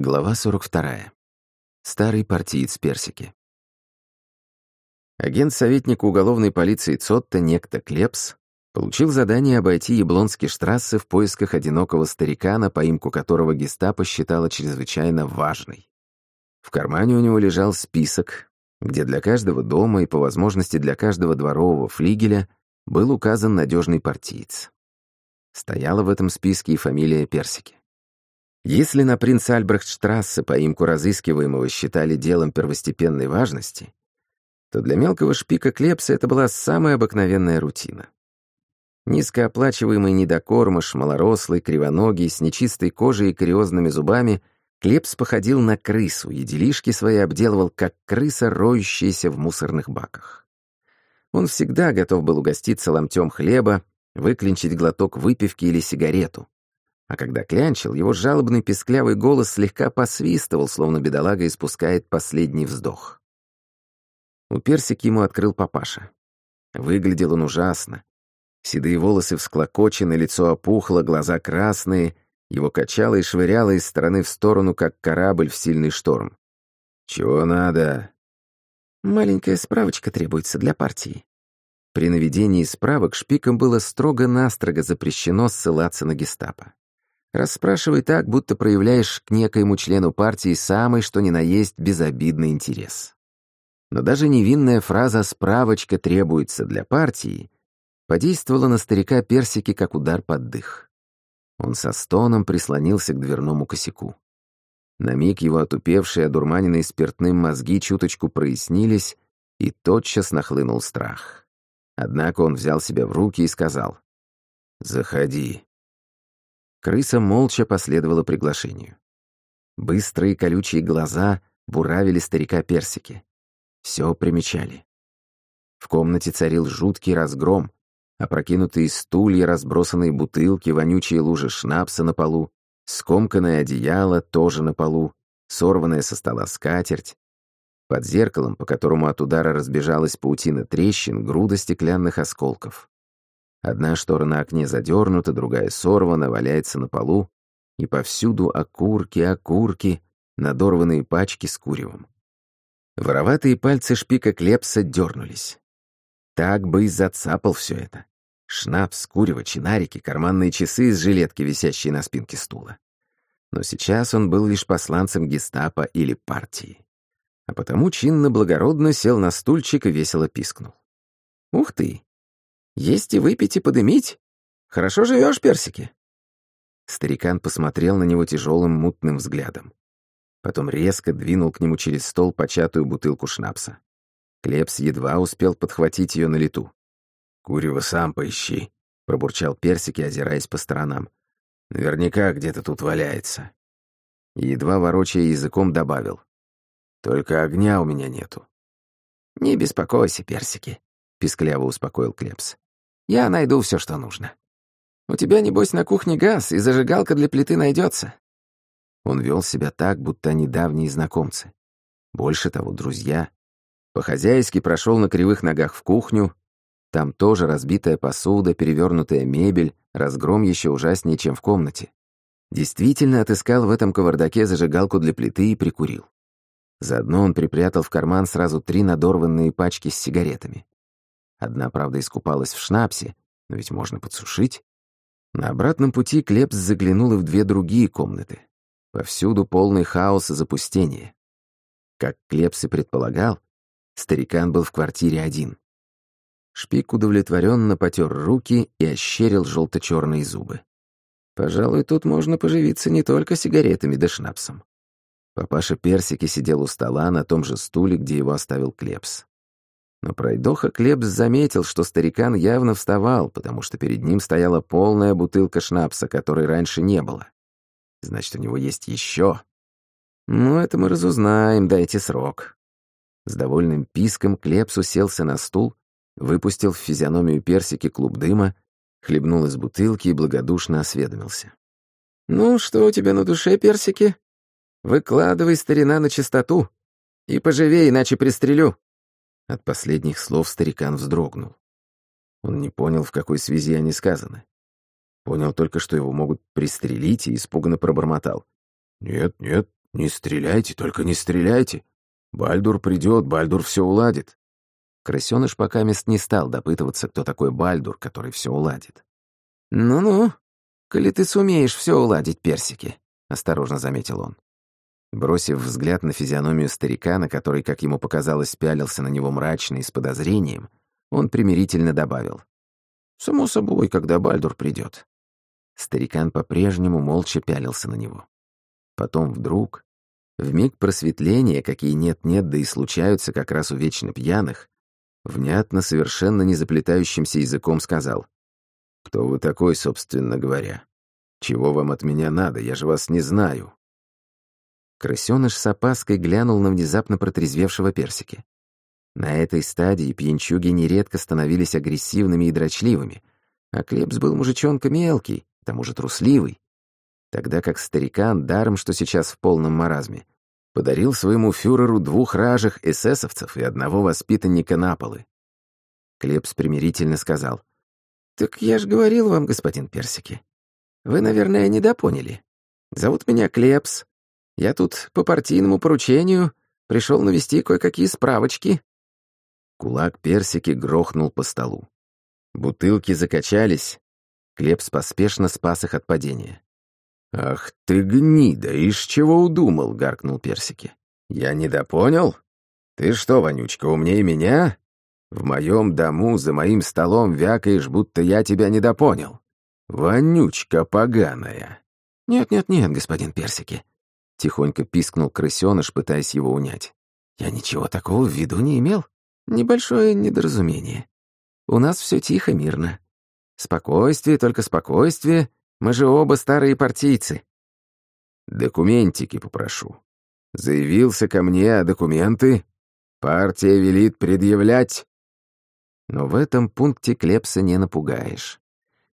Глава 42. Старый партиец Персики. Агент-советник уголовной полиции Цотта, некто Клепс, получил задание обойти Яблонский штрассе в поисках одинокого старика, на поимку которого гестапо считало чрезвычайно важной. В кармане у него лежал список, где для каждого дома и, по возможности, для каждого дворового флигеля был указан надежный партиец. Стояла в этом списке и фамилия Персики. Если на принц Альбрехтштрассе поимку разыскиваемого считали делом первостепенной важности, то для мелкого шпика Клепса это была самая обыкновенная рутина. Низкооплачиваемый недокормыш, малорослый, кривоногий, с нечистой кожей и кариозными зубами, Клепс походил на крысу и делишки свои обделывал, как крыса, роющаяся в мусорных баках. Он всегда готов был угоститься ломтем хлеба, выклинчить глоток выпивки или сигарету, а когда клянчил, его жалобный песклявый голос слегка посвистывал, словно бедолага испускает последний вздох. У персик ему открыл папаша. Выглядел он ужасно. Седые волосы всклокочены, лицо опухло, глаза красные, его качало и швыряло из стороны в сторону, как корабль в сильный шторм. «Чего надо?» «Маленькая справочка требуется для партии». При наведении справок шпикам было строго-настрого запрещено ссылаться на гестапо. Расспрашивай так, будто проявляешь к некоему члену партии самый что ни на есть безобидный интерес. Но даже невинная фраза «справочка требуется для партии» подействовала на старика Персики как удар под дых. Он со стоном прислонился к дверному косяку. На миг его отупевшие, одурманенные спиртным мозги чуточку прояснились, и тотчас нахлынул страх. Однако он взял себя в руки и сказал «Заходи». Крыса молча последовала приглашению. Быстрые колючие глаза буравили старика персики. Все примечали. В комнате царил жуткий разгром, опрокинутые стулья, разбросанные бутылки, вонючие лужи шнапса на полу, скомканное одеяло тоже на полу, сорванная со стола скатерть. Под зеркалом, по которому от удара разбежалась паутина трещин, груда стеклянных осколков. Одна штора на окне задернута, другая сорвана, валяется на полу, и повсюду окурки, окурки, надорванные пачки с куревом. Вороватые пальцы шпика Клепса дернулись. Так бы и зацапал все это. Шнапс, курево, чинарики, карманные часы из жилетки, висящие на спинке стула. Но сейчас он был лишь посланцем гестапо или партии. А потому чинно-благородно сел на стульчик и весело пискнул. «Ух ты! Есть и выпить, и подымить. Хорошо живешь, персики?» Старикан посмотрел на него тяжелым мутным взглядом. Потом резко двинул к нему через стол початую бутылку шнапса. Клепс едва успел подхватить ее на лету. «Курева сам поищи», — пробурчал персики, озираясь по сторонам. «Наверняка где-то тут валяется». Едва ворочая языком добавил. «Только огня у меня нету». «Не беспокойся, персики», — пискляво успокоил Клепс. Я найду все, что нужно. У тебя, небось, на кухне газ, и зажигалка для плиты найдется. Он вел себя так, будто они давние знакомцы. Больше того, друзья. По-хозяйски прошел на кривых ногах в кухню. Там тоже разбитая посуда, перевернутая мебель, разгром еще ужаснее, чем в комнате. Действительно отыскал в этом кавардаке зажигалку для плиты и прикурил. Заодно он припрятал в карман сразу три надорванные пачки с сигаретами. Одна, правда, искупалась в шнапсе, но ведь можно подсушить. На обратном пути Клепс заглянул и в две другие комнаты. Повсюду полный хаос и запустение. Как Клепс и предполагал, старикан был в квартире один. Шпик удовлетворенно потер руки и ощерил желто-черные зубы. Пожалуй, тут можно поживиться не только сигаретами да шнапсом. Папаша Персики сидел у стола на том же стуле, где его оставил Клепс. Но пройдоха Клебс заметил, что старикан явно вставал, потому что перед ним стояла полная бутылка шнапса, которой раньше не было. Значит, у него есть еще. Ну, это мы разузнаем, дайте срок. С довольным писком Клепс уселся на стул, выпустил в физиономию персики клуб дыма, хлебнул из бутылки и благодушно осведомился. «Ну, что у тебя на душе, персики? Выкладывай старина на чистоту. И поживей, иначе пристрелю». От последних слов старикан вздрогнул. Он не понял, в какой связи они сказаны. Понял только, что его могут пристрелить, и испуганно пробормотал. «Нет, нет, «Не стреляйте, только не стреляйте! Бальдур придет, Бальдур все уладит!» Крысёныш пока мест не стал допытываться, кто такой Бальдур, который все уладит. «Ну-ну, коли ты сумеешь все уладить, персики», — осторожно заметил он. Бросив взгляд на физиономию старика, на который, как ему показалось, пялился на него мрачно и с подозрением, он примирительно добавил. «Само собой, когда Бальдур придет. Старикан по-прежнему молча пялился на него. Потом вдруг, в миг просветления, какие нет-нет, да и случаются как раз у вечно пьяных, внятно, совершенно не заплетающимся языком сказал. «Кто вы такой, собственно говоря? Чего вам от меня надо? Я же вас не знаю». Крысёныш с опаской глянул на внезапно протрезвевшего персики. На этой стадии пьянчуги нередко становились агрессивными и дрочливыми, а Клепс был мужичонка мелкий, к тому же трусливый, тогда как старикан, даром что сейчас в полном маразме, подарил своему фюреру двух ражих эсэсовцев и одного воспитанника Наполы. Клепс примирительно сказал, «Так я же говорил вам, господин Персики. Вы, наверное, недопоняли. Зовут меня Клепс, я тут по партийному поручению пришел навести кое-какие справочки». Кулак персики грохнул по столу. Бутылки закачались. Клепс поспешно спас их от падения. «Ах ты гнида, из чего удумал?» — гаркнул персики. «Я недопонял? Ты что, Вонючка, умнее меня? В моем дому за моим столом вякаешь, будто я тебя недопонял. Вонючка поганая!» «Нет-нет-нет, господин Персики», Тихонько пискнул крысёныш, пытаясь его унять. «Я ничего такого в виду не имел. Небольшое недоразумение. У нас все тихо, мирно. Спокойствие, только спокойствие. Мы же оба старые партийцы». «Документики попрошу. Заявился ко мне, а документы? Партия велит предъявлять». Но в этом пункте Клепса не напугаешь.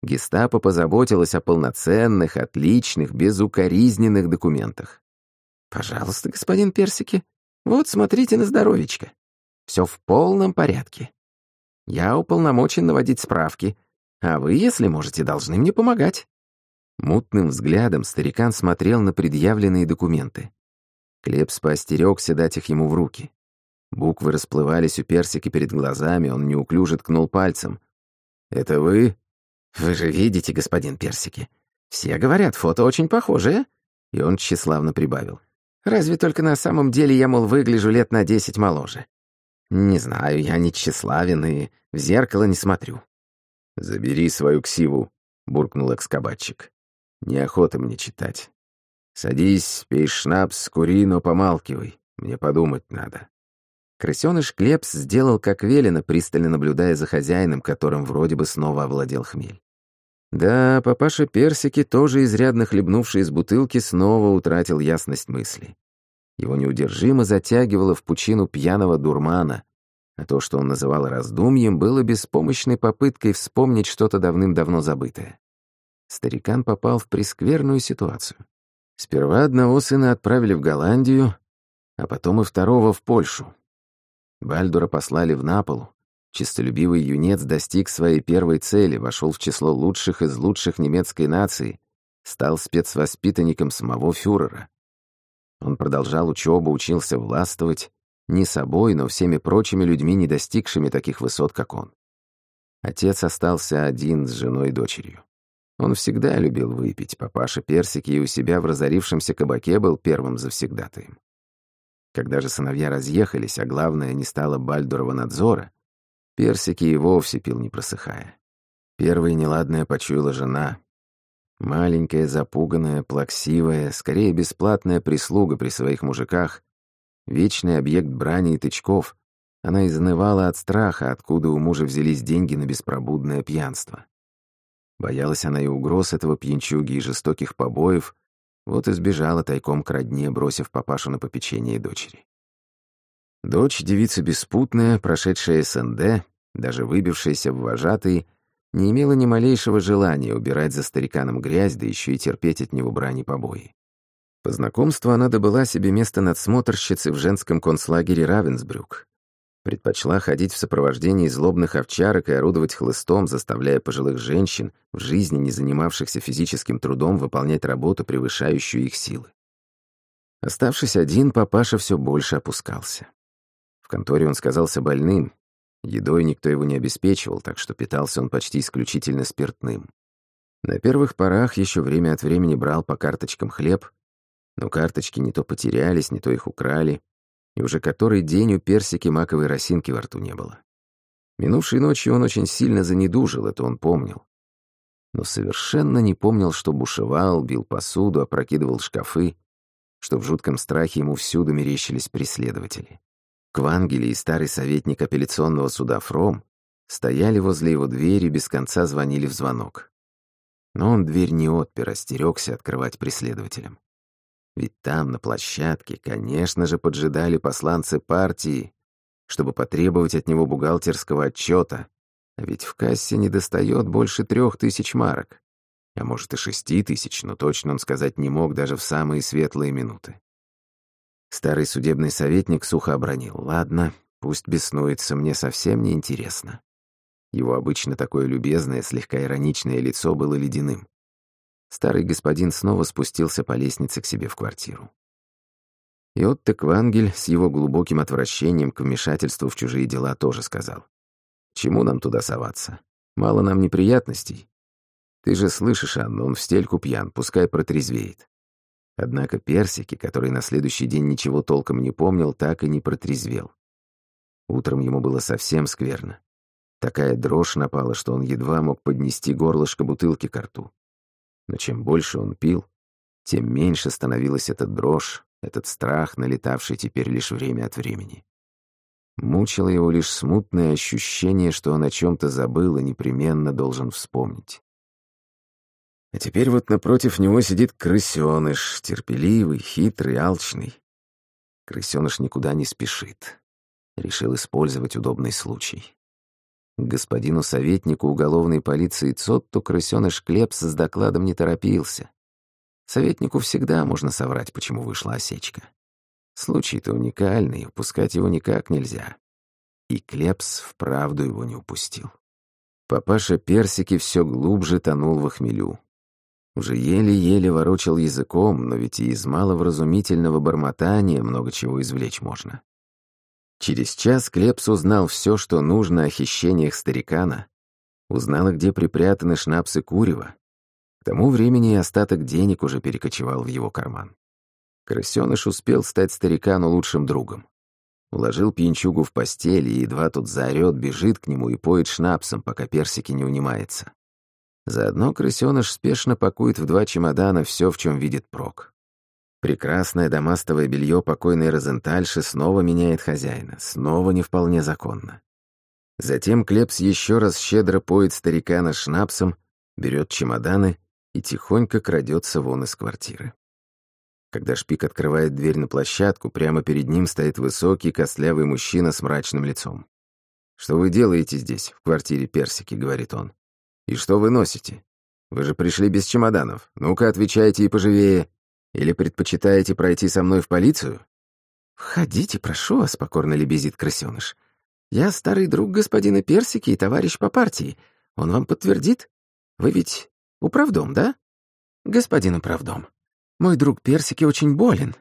Гестапо позаботилась о полноценных, отличных, безукоризненных документах. «Пожалуйста, господин Персики, вот смотрите на здоровечко. Все в полном порядке. Я уполномочен наводить справки, а вы, если можете, должны мне помогать». Мутным взглядом старикан смотрел на предъявленные документы. Клепс поостерегся дать их ему в руки. Буквы расплывались у персики перед глазами, он неуклюже ткнул пальцем. «Это вы?» «Вы же видите, господин Персики. Все говорят, фото очень похожее». И он тщеславно прибавил. Разве только на самом деле я, мол, выгляжу лет на десять моложе. Не знаю, я не тщеславен и в зеркало не смотрю. «Забери свою ксиву», — буркнул экскабатчик. «Неохота мне читать. Садись, пей шнапс, кури, но помалкивай. Мне подумать надо». Крысёныш Клепс сделал как велено, пристально наблюдая за хозяином, которым вроде бы снова овладел хмель. Да, папаша Персики, тоже изрядно хлебнувший из бутылки, снова утратил ясность мысли. Его неудержимо затягивало в пучину пьяного дурмана, а то, что он называл раздумьем, было беспомощной попыткой вспомнить что-то давным-давно забытое. Старикан попал в прескверную ситуацию. Сперва одного сына отправили в Голландию, а потом и второго в Польшу. Бальдура послали в Наполу, Чистолюбивый юнец достиг своей первой цели, вошел в число лучших из лучших немецкой нации, стал спецвоспитанником самого фюрера. Он продолжал учебу, учился властвовать, не собой, но всеми прочими людьми, не достигшими таких высот, как он. Отец остался один с женой и дочерью. Он всегда любил выпить, папаша персики и у себя в разорившемся кабаке был первым завсегдатаем. Когда же сыновья разъехались, а главное, не стало Бальдурова надзора, Персики и вовсе пил, не просыхая. Первой неладная почуяла жена. Маленькая, запуганная, плаксивая, скорее бесплатная прислуга при своих мужиках, вечный объект брани и тычков. Она изнывала от страха, откуда у мужа взялись деньги на беспробудное пьянство. Боялась она и угроз этого пьянчуги, и жестоких побоев, вот и сбежала тайком к родне, бросив папашу на попечение дочери. Дочь, девица беспутная, прошедшая СНД, даже выбившаяся в вожатые, не имела ни малейшего желания убирать за стариканом грязь, да еще и терпеть от него брани побои. По знакомству она добыла себе место надсмотрщицы в женском концлагере Равенсбрюк. Предпочла ходить в сопровождении злобных овчарок и орудовать хлыстом, заставляя пожилых женщин, в жизни не занимавшихся физическим трудом, выполнять работу, превышающую их силы. Оставшись один, папаша все больше опускался. Конторе он сказался больным. Едой никто его не обеспечивал, так что питался он почти исключительно спиртным. На первых порах еще время от времени брал по карточкам хлеб, но карточки не то потерялись, не то их украли, и уже который день у персики маковой росинки во рту не было. Минувшей ночью он очень сильно занедужил, это он помнил. Но совершенно не помнил, что бушевал, бил посуду, опрокидывал шкафы, что в жутком страхе ему всюду мерещились преследователи. Квангели и старый советник апелляционного суда Фром стояли возле его двери, без конца звонили в звонок. Но он дверь не отпер, остерёгся открывать преследователям. Ведь там, на площадке, конечно же, поджидали посланцы партии, чтобы потребовать от него бухгалтерского отчета, а ведь в кассе не достает больше трех тысяч марок а может и шести тысяч, но точно он сказать не мог даже в самые светлые минуты. Старый судебный советник сухо обронил. «Ладно, пусть беснуется, мне совсем не интересно». Его обычно такое любезное, слегка ироничное лицо было ледяным. Старый господин снова спустился по лестнице к себе в квартиру. И Отто Квангель с его глубоким отвращением к вмешательству в чужие дела тоже сказал. «Чему нам туда соваться? Мало нам неприятностей. Ты же слышишь, Анна, он в стельку пьян, пускай протрезвеет. Однако Персики, который на следующий день ничего толком не помнил, так и не протрезвел. Утром ему было совсем скверно. Такая дрожь напала, что он едва мог поднести горлышко бутылки к рту. Но чем больше он пил, тем меньше становилась эта дрожь, этот страх, налетавший теперь лишь время от времени. Мучило его лишь смутное ощущение, что он о чем-то забыл и непременно должен вспомнить. А теперь вот напротив него сидит крысёныш, терпеливый, хитрый, алчный. Крысёныш никуда не спешит. Решил использовать удобный случай. К господину советнику уголовной полиции Цотту крысёныш Клепс с докладом не торопился. Советнику всегда можно соврать, почему вышла осечка. Случай-то уникальный, упускать его никак нельзя. И Клепс вправду его не упустил. Папаша Персики все глубже тонул в хмелю. Уже еле-еле ворочал языком, но ведь и из маловразумительного бормотания много чего извлечь можно. Через час Клепс узнал все, что нужно о хищениях старикана, узнал, где припрятаны шнапсы Курева. К тому времени остаток денег уже перекочевал в его карман. Крысёныш успел стать старикану лучшим другом. Уложил пьянчугу в постель, и едва тут заорёт, бежит к нему и поет шнапсом, пока персики не унимается. Заодно крысёныш спешно пакует в два чемодана все, в чем видит прок. Прекрасное домастовое белье покойной Розентальши снова меняет хозяина, снова не вполне законно. Затем Клепс еще раз щедро поет старикана шнапсом, берет чемоданы и тихонько крадется вон из квартиры. Когда Шпик открывает дверь на площадку, прямо перед ним стоит высокий, костлявый мужчина с мрачным лицом. «Что вы делаете здесь, в квартире Персики?» — говорит он. «И что вы носите? Вы же пришли без чемоданов. Ну-ка, отвечайте и поживее. Или предпочитаете пройти со мной в полицию?» «Входите, прошу вас», — покорно лебезит крысёныш. «Я старый друг господина Персики и товарищ по партии. Он вам подтвердит? Вы ведь управдом, да?» «Господин управдом, мой друг Персики очень болен.